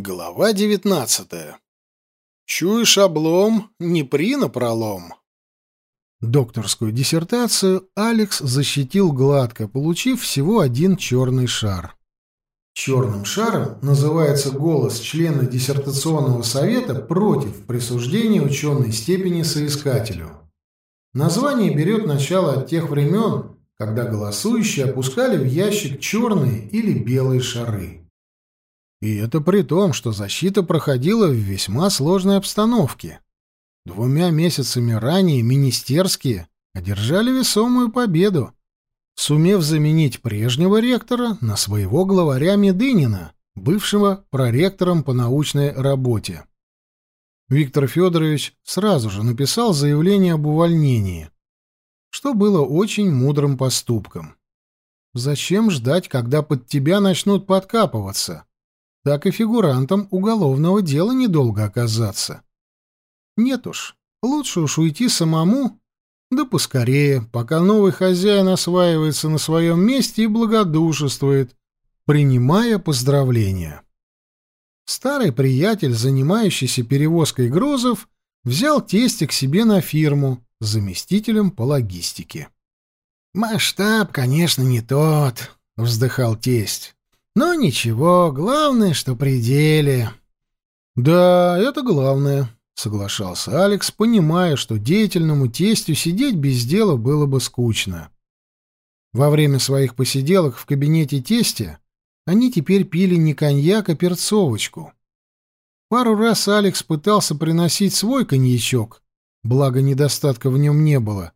Глава девятнадцатая. Чуешь облом, не при напролом. Докторскую диссертацию Алекс защитил гладко, получив всего один черный шар. Черным шаром называется голос члена диссертационного совета против присуждения ученой степени соискателю. Название берет начало от тех времен, когда голосующие опускали в ящик черные или белые шары. И это при том, что защита проходила в весьма сложной обстановке. Двумя месяцами ранее министерские одержали весомую победу, сумев заменить прежнего ректора на своего главаря Медынина, бывшего проректором по научной работе. Виктор Федорович сразу же написал заявление об увольнении, что было очень мудрым поступком. Зачем ждать, когда под тебя начнут подкапываться? Так и фигурантом уголовного дела недолго оказаться. Нет уж, лучше уж уйти самому, да поскорее, пока новый хозяин осваивается на своем месте и благодушествует, принимая поздравления. Старый приятель, занимающийся перевозкой грузов, взял тестя к себе на фирму заместителем по логистике. «Масштаб, конечно, не тот», — вздыхал тесть. Но ничего, главное, что при деле. Да, это главное, соглашался Алекс, понимая, что деятельному тестю сидеть без дела было бы скучно. Во время своих посиделок в кабинете тестя они теперь пили не коньяк, а перцовочку. Пару раз Алекс пытался приносить свой коньячок, благо недостатка в нем не было,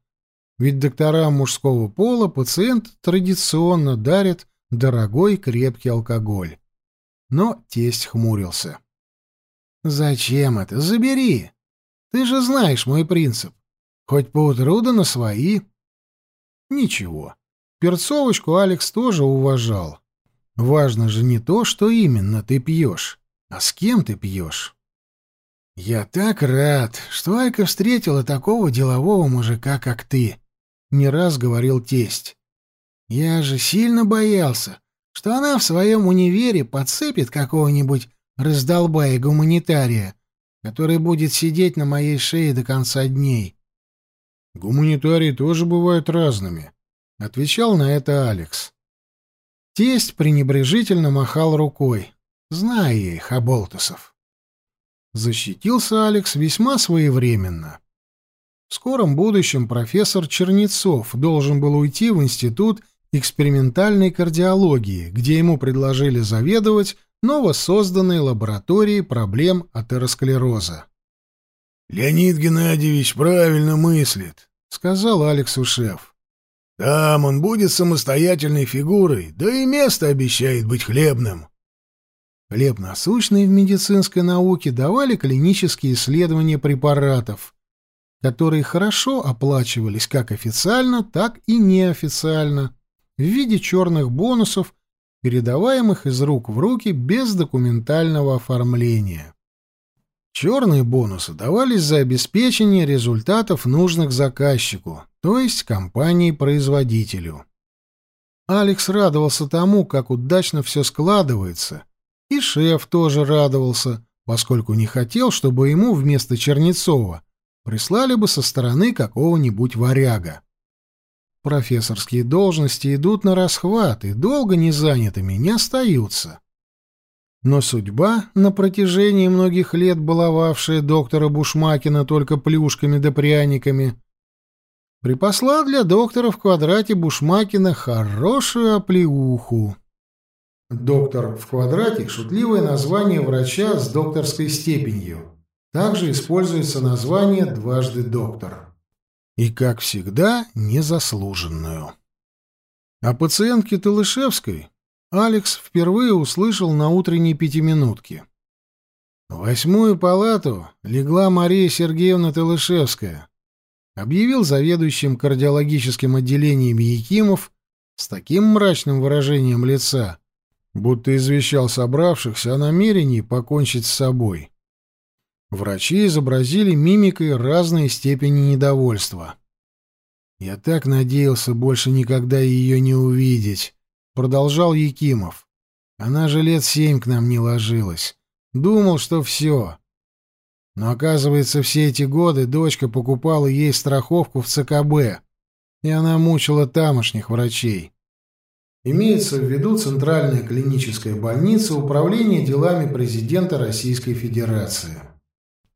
ведь докторам мужского пола пациент традиционно дарят дорогой крепкий алкоголь. Но тесть хмурился. «Зачем это? Забери! Ты же знаешь мой принцип. Хоть поутру да на свои». Ничего. Перцовочку Алекс тоже уважал. Важно же не то, что именно ты пьешь, а с кем ты пьешь. «Я так рад, что Алька встретила такого делового мужика, как ты», — не раз говорил тесть. Я же сильно боялся, что она в своем универе подцепит какого-нибудь раздолбая гуманитария, который будет сидеть на моей шее до конца дней. Гуманитарии тоже бывают разными, отвечал на это Алекс. Тесть пренебрежительно махал рукой, зная их, оболтусов. Защитился Алекс весьма своевременно. В скором будущем профессор Чернецов должен был уйти в институт экспериментальной кардиологии, где ему предложили заведовать новосозданной лабораторией проблем атеросклероза. «Леонид Геннадьевич правильно мыслит», — сказал Алексу шеф. «Там он будет самостоятельной фигурой, да и место обещает быть хлебным». Хлеб насущный в медицинской науке давали клинические исследования препаратов, которые хорошо оплачивались как официально, так и неофициально в виде черных бонусов, передаваемых из рук в руки без документального оформления. Черные бонусы давались за обеспечение результатов нужных заказчику, то есть компании-производителю. Алекс радовался тому, как удачно все складывается, и шеф тоже радовался, поскольку не хотел, чтобы ему вместо Чернецова прислали бы со стороны какого-нибудь варяга. Профессорские должности идут на расхват и долго не занятыми не остаются. Но судьба, на протяжении многих лет баловавшая доктора Бушмакина только плюшками да пряниками, припасла для доктора в квадрате Бушмакина хорошую оплеуху. Доктор в квадрате — шутливое название врача с докторской степенью. Также используется название «дважды доктор» и, как всегда, незаслуженную. О пациентке Талышевской Алекс впервые услышал на утренней пятиминутке. В восьмую палату легла Мария Сергеевна Талышевская, объявил заведующим кардиологическим отделением Якимов с таким мрачным выражением лица, будто извещал собравшихся о намерении покончить с собой. Врачи изобразили мимикой разные степени недовольства. «Я так надеялся больше никогда ее не увидеть», — продолжал Якимов. «Она же лет семь к нам не ложилась. Думал, что все. Но оказывается, все эти годы дочка покупала ей страховку в ЦКБ, и она мучила тамошних врачей. Имеется в виду Центральная клиническая больница Управления делами президента Российской Федерации.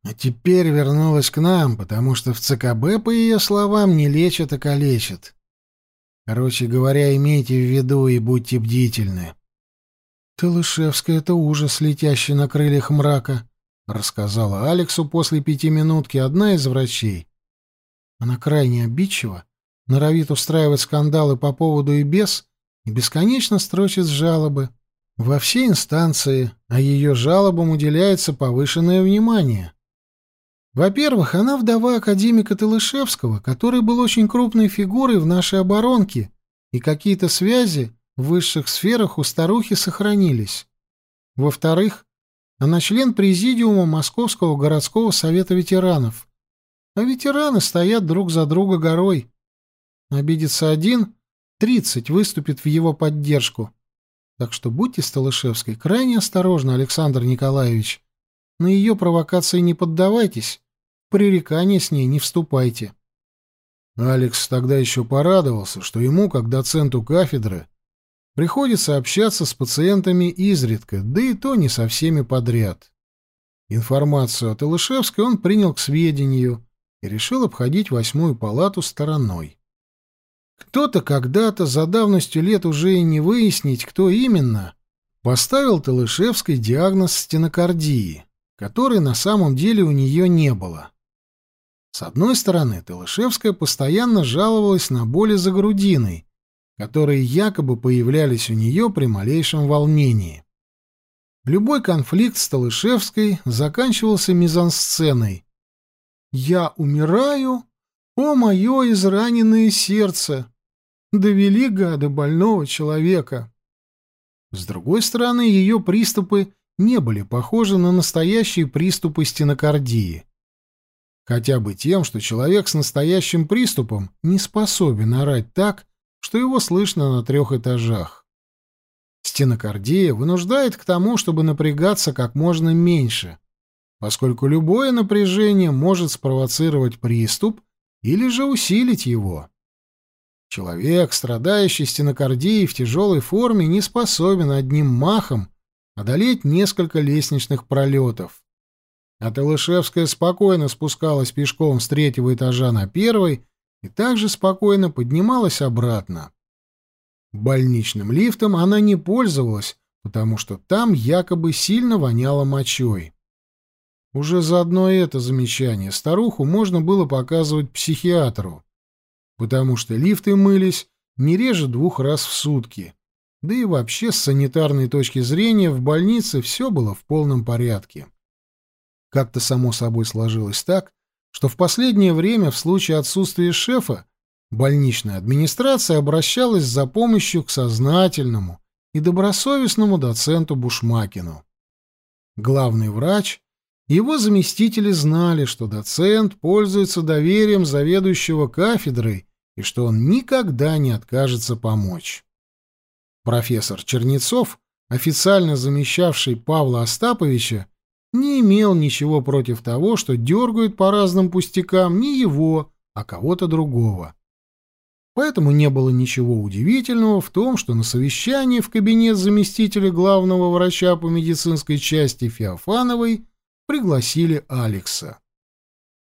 А теперь вернулась к нам, потому что в ЦКБ, по ее словам, не лечат, а калечат. Короче говоря, имейте в виду и будьте бдительны. «Талышевская — это ужас, летящий на крыльях мрака», — рассказала Алексу после пятиминутки одна из врачей. Она крайне обидчива, норовит устраивать скандалы по поводу и без, и бесконечно строчит жалобы. Во все инстанции, а ее жалобам уделяется повышенное внимание. Во-первых, она вдова академика Талышевского, который был очень крупной фигурой в нашей оборонке, и какие-то связи в высших сферах у старухи сохранились. Во-вторых, она член президиума Московского городского совета ветеранов. А ветераны стоят друг за друга горой. Обидится один, тридцать выступит в его поддержку. Так что будьте с Талышевской крайне осторожны, Александр Николаевич. На ее провокации не поддавайтесь пререкание с ней не вступайте. Алекс тогда еще порадовался, что ему, как доценту кафедры, приходится общаться с пациентами изредка, да и то не со всеми подряд. Информацию от Илышевской он принял к сведению и решил обходить восьмую палату стороной. Кто-то когда-то, за давностью лет уже и не выяснить, кто именно, поставил Талышевской диагноз стенокардии, который на самом деле у нее не было. С одной стороны, Талышевская постоянно жаловалась на боли за грудиной, которые якобы появлялись у нее при малейшем волнении. Любой конфликт с Талышевской заканчивался мизансценой. «Я умираю, о мое израненное сердце! Довели гады больного человека!» С другой стороны, ее приступы не были похожи на настоящие приступы стенокардии. Хотя бы тем, что человек с настоящим приступом не способен орать так, что его слышно на трех этажах. Стенокардия вынуждает к тому, чтобы напрягаться как можно меньше, поскольку любое напряжение может спровоцировать приступ или же усилить его. Человек, страдающий стенокардией в тяжелой форме, не способен одним махом одолеть несколько лестничных пролетов. А Талышевская спокойно спускалась пешком с третьего этажа на первый и также спокойно поднималась обратно. Больничным лифтом она не пользовалась, потому что там якобы сильно воняло мочой. Уже за одно это замечание старуху можно было показывать психиатру, потому что лифты мылись не реже двух раз в сутки. Да и вообще с санитарной точки зрения в больнице все было в полном порядке. Как-то само собой сложилось так, что в последнее время в случае отсутствия шефа больничная администрация обращалась за помощью к сознательному и добросовестному доценту Бушмакину. Главный врач его заместители знали, что доцент пользуется доверием заведующего кафедрой и что он никогда не откажется помочь. Профессор Чернецов, официально замещавший Павла Остаповича, не имел ничего против того, что дергают по разным пустякам не его, а кого-то другого. Поэтому не было ничего удивительного в том, что на совещании в кабинет заместителя главного врача по медицинской части Феофановой пригласили Алекса.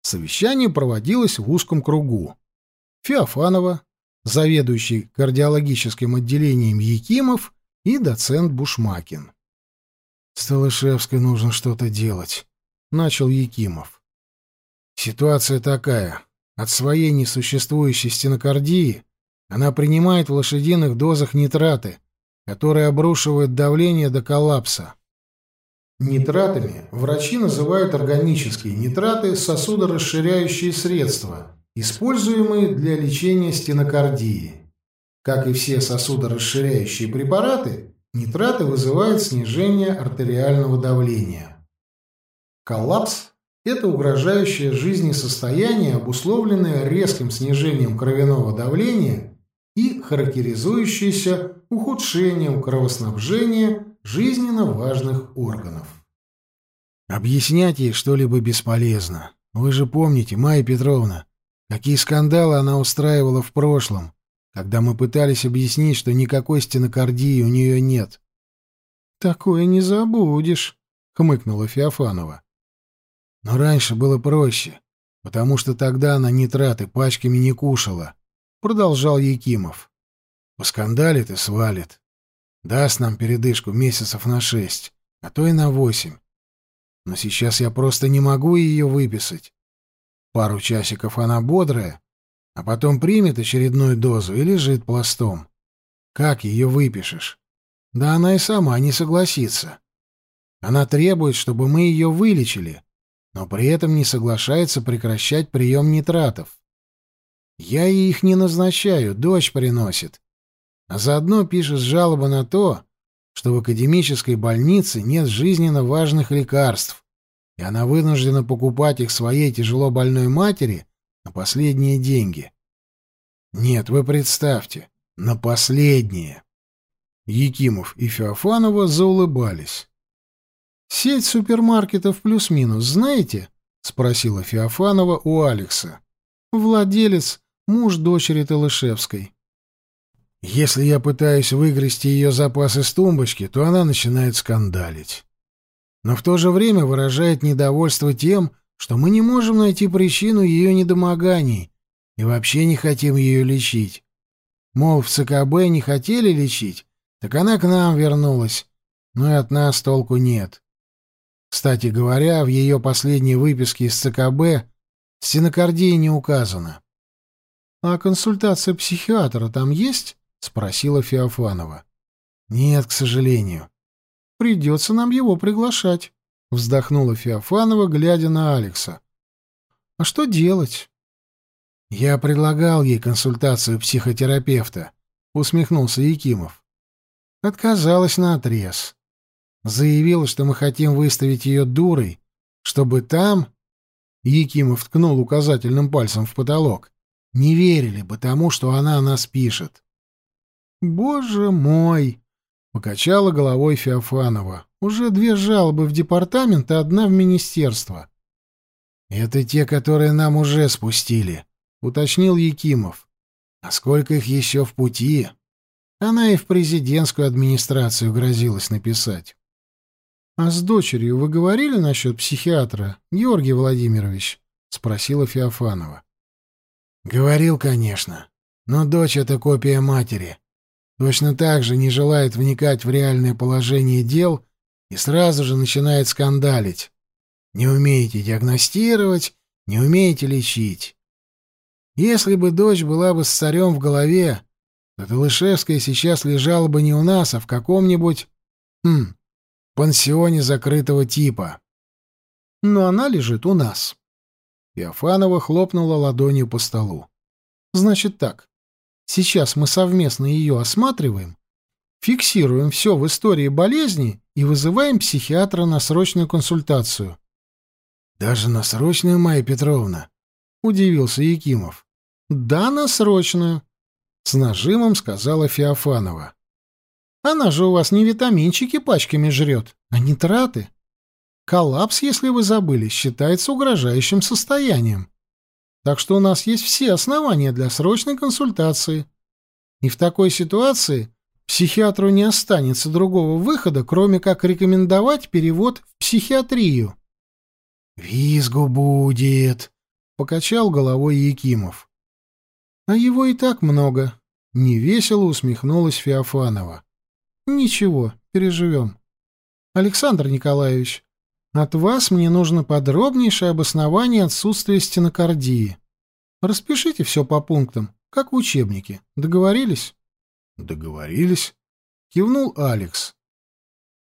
Совещание проводилось в узком кругу. Феофанова, заведующий кардиологическим отделением Якимов и доцент Бушмакин. С Талышевской нужно что-то делать, начал Якимов. Ситуация такая: от своей несуществующей стенокардии она принимает в лошадиных дозах нитраты, которые обрушивают давление до коллапса. Нитратами врачи называют органические нитраты сосудорасширяющие средства, используемые для лечения стенокардии. Как и все сосудорасширяющие препараты, Нитраты вызывают снижение артериального давления. Коллапс – это угрожающее жизни состояние, обусловленное резким снижением кровяного давления и характеризующееся ухудшением кровоснабжения жизненно важных органов. Объяснять ей что-либо бесполезно. Вы же помните, Майя Петровна, какие скандалы она устраивала в прошлом, когда мы пытались объяснить, что никакой стенокардии у нее нет. «Такое не забудешь», — хмыкнула Феофанова. «Но раньше было проще, потому что тогда она нитраты пачками не кушала», — продолжал Якимов. «Поскандалит и свалит. Даст нам передышку месяцев на шесть, а то и на восемь. Но сейчас я просто не могу ее выписать. Пару часиков она бодрая, а потом примет очередную дозу и лежит пластом. Как ее выпишешь? Да она и сама не согласится. Она требует, чтобы мы ее вылечили, но при этом не соглашается прекращать прием нитратов. Я ей их не назначаю, дочь приносит. А заодно пишет жалобы на то, что в академической больнице нет жизненно важных лекарств, и она вынуждена покупать их своей тяжело больной матери на последние деньги. Нет, вы представьте, на последние. Якимов и Феофанова заулыбались. «Сеть супермаркетов плюс-минус знаете?» — спросила Феофанова у Алекса. «Владелец, муж дочери Талышевской». Если я пытаюсь выгрести ее запас из тумбочки, то она начинает скандалить. Но в то же время выражает недовольство тем, что мы не можем найти причину ее недомоганий и вообще не хотим ее лечить. Мол, в ЦКБ не хотели лечить, так она к нам вернулась, но и от нас толку нет. Кстати говоря, в ее последней выписке из ЦКБ стенокардия не указана. — А консультация психиатра там есть? — спросила Феофанова. «Нет, к сожалению. Придется нам его приглашать», — вздохнула Феофанова, глядя на Алекса. «А что делать?» «Я предлагал ей консультацию психотерапевта», — усмехнулся Якимов. Отказалась наотрез. Заявила, что мы хотим выставить ее дурой, чтобы там... Якимов ткнул указательным пальцем в потолок. Не верили бы тому, что она о нас пишет. «Боже мой!» — покачала головой Феофанова. «Уже две жалобы в департамент и одна в министерство». «Это те, которые нам уже спустили», — уточнил Якимов. «А сколько их еще в пути?» Она и в президентскую администрацию грозилась написать. «А с дочерью вы говорили насчет психиатра, Георгий Владимирович?» — спросила Феофанова. «Говорил, конечно. Но дочь — это копия матери. Точно так же не желает вникать в реальное положение дел и сразу же начинает скандалить. Не умеете диагностировать, не умеете лечить. Если бы дочь была бы с царем в голове, то Талышевская сейчас лежала бы не у нас, а в каком-нибудь... Хм, пансионе закрытого типа. Но она лежит у нас. Феофанова хлопнула ладонью по столу. Значит так, Сейчас мы совместно ее осматриваем, фиксируем все в истории болезни и вызываем психиатра на срочную консультацию. «Даже на срочную, Майя Петровна?» — удивился Якимов. «Да, на срочную», — с нажимом сказала Феофанова. «Она же у вас не витаминчики пачками жрет, а нитраты. Коллапс, если вы забыли, считается угрожающим состоянием. Так что у нас есть все основания для срочной консультации. И в такой ситуации психиатру не останется другого выхода, кроме как рекомендовать перевод в психиатрию. «Визгу будет», — покачал головой Якимов. «А его и так много», — невесело усмехнулась Феофанова. «Ничего, переживем. Александр Николаевич, от вас мне нужно подробнейшее обоснование отсутствия стенокардии. Распишите все по пунктам, как в учебнике. Договорились? Договорились, кивнул Алекс.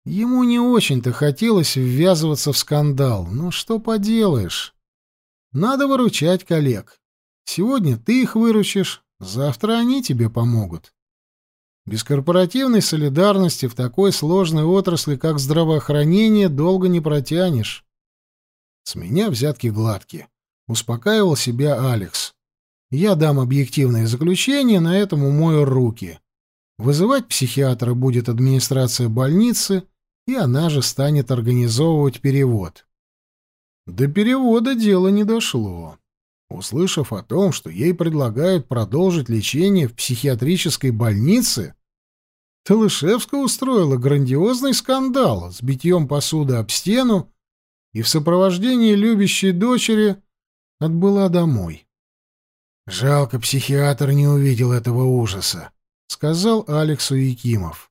Ему не очень-то хотелось ввязываться в скандал, но что поделаешь? Надо выручать коллег. Сегодня ты их выручишь, завтра они тебе помогут. Без корпоративной солидарности в такой сложной отрасли, как здравоохранение, долго не протянешь. С меня взятки гладкие. Успокаивал себя Алекс. Я дам объективное заключение, на этом умою руки. Вызывать психиатра будет администрация больницы, и она же станет организовывать перевод. До перевода дело не дошло. Услышав о том, что ей предлагают продолжить лечение в психиатрической больнице, Талышевская устроила грандиозный скандал с битьем посуды об стену и в сопровождении любящей дочери отбыла домой. «Жалко, психиатр не увидел этого ужаса», — сказал Алексу Якимов.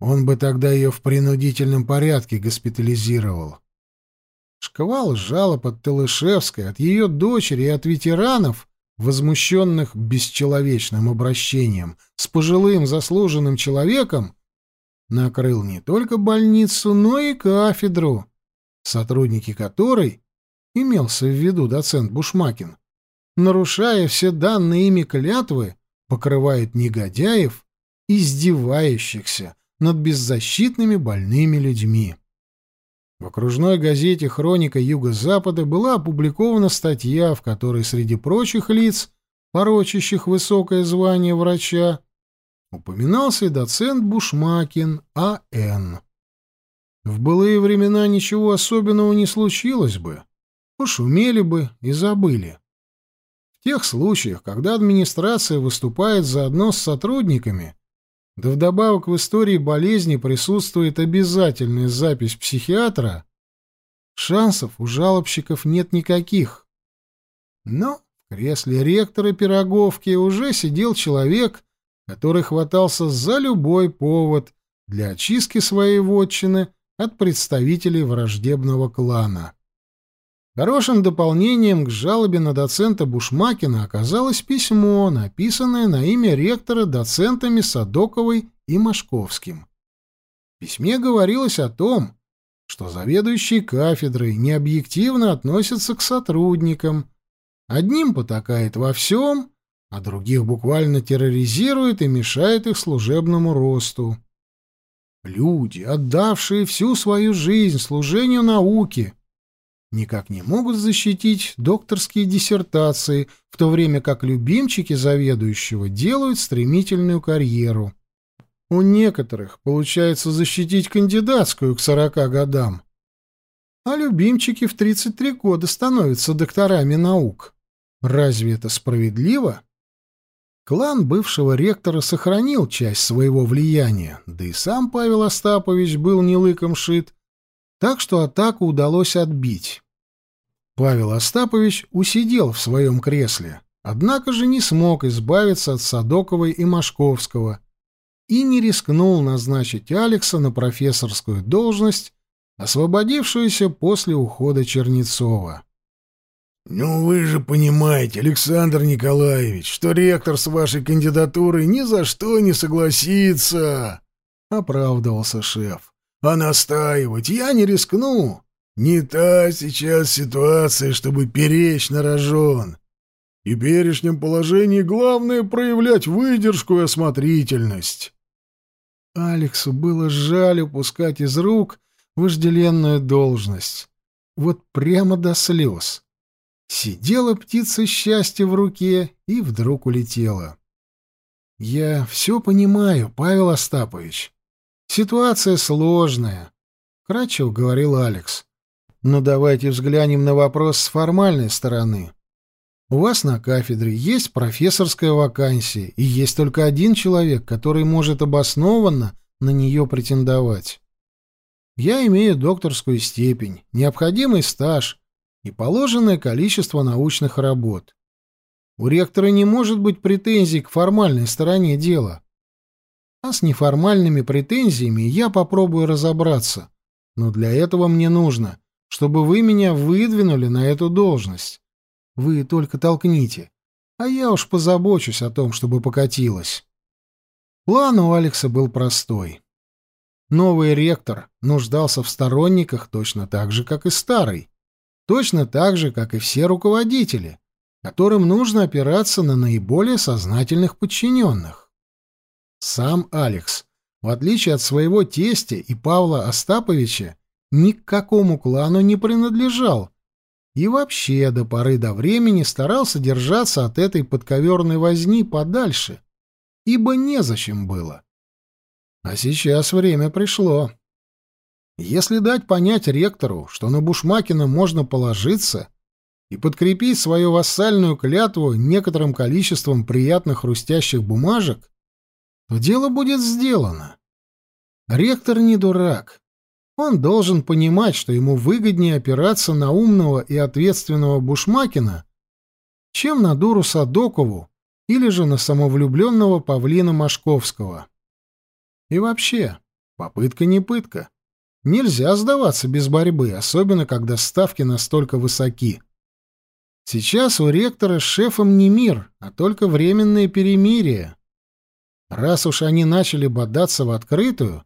«Он бы тогда ее в принудительном порядке госпитализировал». Шквал жалоб от Талышевской, от ее дочери и от ветеранов, возмущенных бесчеловечным обращением с пожилым заслуженным человеком, накрыл не только больницу, но и кафедру, сотрудники которой, имелся в виду доцент Бушмакин, нарушая все данные ими клятвы, покрывают негодяев, издевающихся над беззащитными больными людьми. В окружной газете «Хроника Юго-Запада» была опубликована статья, в которой среди прочих лиц, порочащих высокое звание врача, упоминался и доцент Бушмакин А.Н. В былые времена ничего особенного не случилось бы, пошумели бы и забыли. В тех случаях, когда администрация выступает заодно с сотрудниками, да вдобавок в истории болезни присутствует обязательная запись психиатра, шансов у жалобщиков нет никаких. Но в кресле ректора Пироговки уже сидел человек, который хватался за любой повод для очистки своей вотчины от представителей враждебного клана. Хорошим дополнением к жалобе на доцента Бушмакина оказалось письмо, написанное на имя ректора доцентами Садоковой и Машковским. В письме говорилось о том, что заведующие кафедрой необъективно относятся к сотрудникам, одним потакает во всем, а других буквально терроризирует и мешает их служебному росту. Люди, отдавшие всю свою жизнь служению науке, никак не могут защитить докторские диссертации, в то время как любимчики заведующего делают стремительную карьеру. У некоторых получается защитить кандидатскую к 40 годам, а любимчики в 33 года становятся докторами наук. Разве это справедливо? Клан бывшего ректора сохранил часть своего влияния, да и сам Павел Остапович был не лыком шит, так что атаку удалось отбить. Павел Остапович усидел в своем кресле, однако же не смог избавиться от Садоковой и Машковского и не рискнул назначить Алекса на профессорскую должность, освободившуюся после ухода Чернецова. «Ну вы же понимаете, Александр Николаевич, что ректор с вашей кандидатурой ни за что не согласится!» — оправдывался шеф. А настаивать я не рискну. Не та сейчас ситуация, чтобы перечь на рожон. В теперешнем положении главное проявлять выдержку и осмотрительность. Алексу было жаль упускать из рук вожделенную должность. Вот прямо до слез. Сидела птица счастья в руке и вдруг улетела. «Я все понимаю, Павел Остапович. Ситуация сложная, кратчево говорил Алекс. Но давайте взглянем на вопрос с формальной стороны. У вас на кафедре есть профессорская вакансия, и есть только один человек, который может обоснованно на нее претендовать. Я имею докторскую степень, необходимый стаж и положенное количество научных работ. У ректора не может быть претензий к формальной стороне дела. А с неформальными претензиями я попробую разобраться. Но для этого мне нужно, чтобы вы меня выдвинули на эту должность. Вы только толкните, а я уж позабочусь о том, чтобы покатилось. План у Алекса был простой. Новый ректор нуждался в сторонниках точно так же, как и старый. Точно так же, как и все руководители, которым нужно опираться на наиболее сознательных подчиненных. Сам Алекс, в отличие от своего тестя и Павла Остаповича, ни к какому клану не принадлежал и вообще до поры до времени старался держаться от этой подковерной возни подальше, ибо незачем было. А сейчас время пришло. Если дать понять ректору, что на Бушмакина можно положиться и подкрепить свою вассальную клятву некоторым количеством приятных хрустящих бумажек, дело будет сделано. Ректор не дурак. Он должен понимать, что ему выгоднее опираться на умного и ответственного Бушмакина, чем на дуру Садокову или же на самовлюбленного павлина Машковского. И вообще, попытка не пытка. Нельзя сдаваться без борьбы, особенно когда ставки настолько высоки. Сейчас у ректора с шефом не мир, а только временное перемирие. Раз уж они начали бодаться в открытую,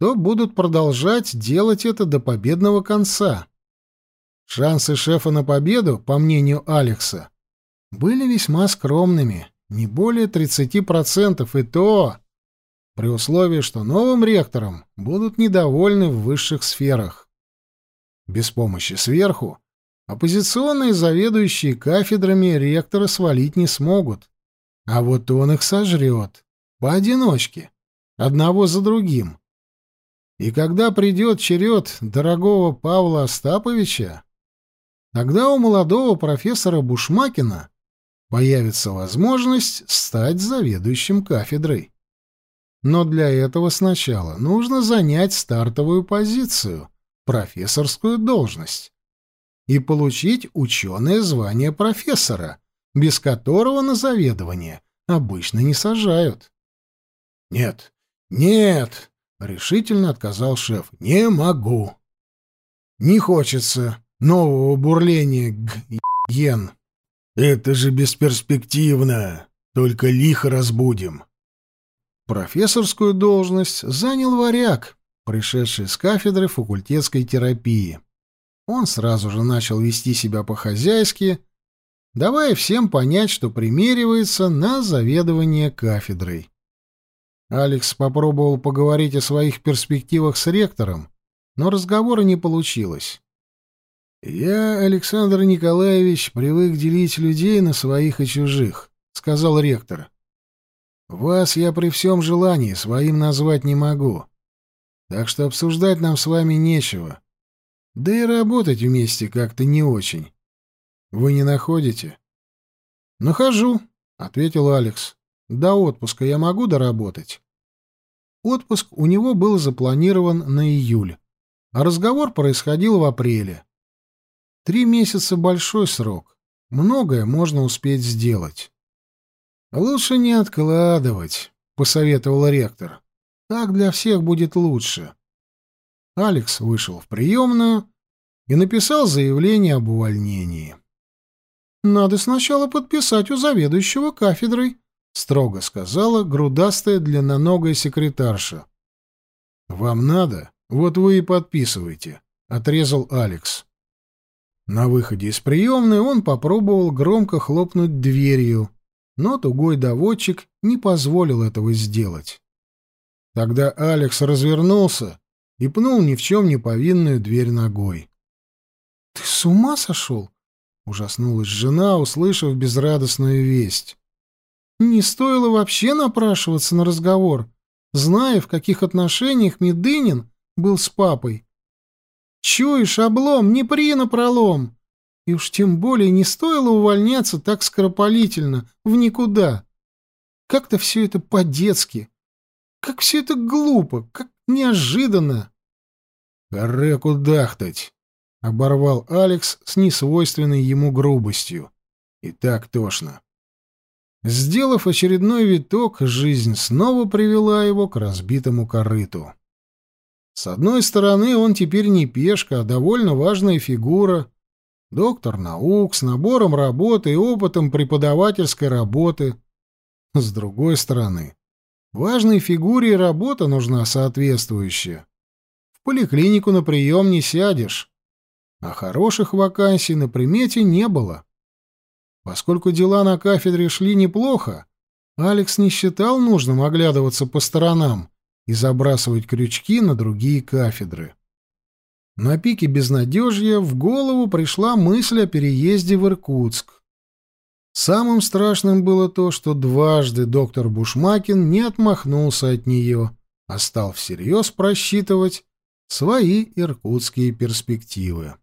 то будут продолжать делать это до победного конца. Шансы шефа на победу, по мнению Алекса, были весьма скромными, не более 30%, и то при условии, что новым ректором будут недовольны в высших сферах. Без помощи сверху оппозиционные заведующие кафедрами ректора свалить не смогут, а вот он их сожрет, поодиночке, одного за другим. И когда придет черед дорогого Павла Остаповича, тогда у молодого профессора Бушмакина появится возможность стать заведующим кафедрой. Но для этого сначала нужно занять стартовую позицию, профессорскую должность, и получить ученое звание профессора, без которого на заведование обычно не сажают. «Нет, нет!» — решительно отказал шеф. «Не могу. Не хочется нового бурления ген. Это же бесперспективно. Только лихо разбудим. Профессорскую должность занял варяг, пришедший с кафедры факультетской терапии. Он сразу же начал вести себя по-хозяйски, давая всем понять, что примеривается на заведование кафедрой. Алекс попробовал поговорить о своих перспективах с ректором, но разговора не получилось. «Я, Александр Николаевич, привык делить людей на своих и чужих», — сказал ректор. Вас я при всем желании своим назвать не могу. Так что обсуждать нам с вами нечего. Да и работать вместе как-то не очень. Вы не находите? Нахожу, ответил Алекс. До отпуска я могу доработать. Отпуск у него был запланирован на июль, а разговор происходил в апреле. Три месяца — большой срок. Многое можно успеть сделать. «Лучше не откладывать», — посоветовал ректор. «Так для всех будет лучше». Алекс вышел в приемную и написал заявление об увольнении. «Надо сначала подписать у заведующего кафедрой», — строго сказала грудастая длинноногая секретарша. «Вам надо? Вот вы и подписывайте», — отрезал Алекс. На выходе из приемной он попробовал громко хлопнуть дверью, но тугой доводчик не позволил этого сделать. Тогда Алекс развернулся и пнул ни в чем не повинную дверь ногой. — Ты с ума сошел? — ужаснулась жена, услышав безрадостную весть. — Не стоило вообще напрашиваться на разговор, зная, в каких отношениях Медынин был с папой. Чуешь, облом, не при напролом. И уж тем более не стоило увольняться так скоропалительно, в никуда. Как-то все это по-детски. Как все это глупо, как неожиданно. «Харе кудахтать!» — оборвал Алекс с несвойственной ему грубостью. И так тошно. Сделав очередной виток, жизнь снова привела его к разбитому корыту. С одной стороны, он теперь не пешка, а довольно важная фигура, доктор наук с набором работы и опытом преподавательской работы. С другой стороны, важной фигуре и работа нужна соответствующая. В поликлинику на прием не сядешь, а хороших вакансий на примете не было. Поскольку дела на кафедре шли неплохо, Алекс не считал нужным оглядываться по сторонам и забрасывать крючки на другие кафедры. На пике безнадежья в голову пришла мысль о переезде в Иркутск. Самым страшным было то, что дважды доктор Бушмакин не отмахнулся от нее, а стал всерьез просчитывать свои иркутские перспективы.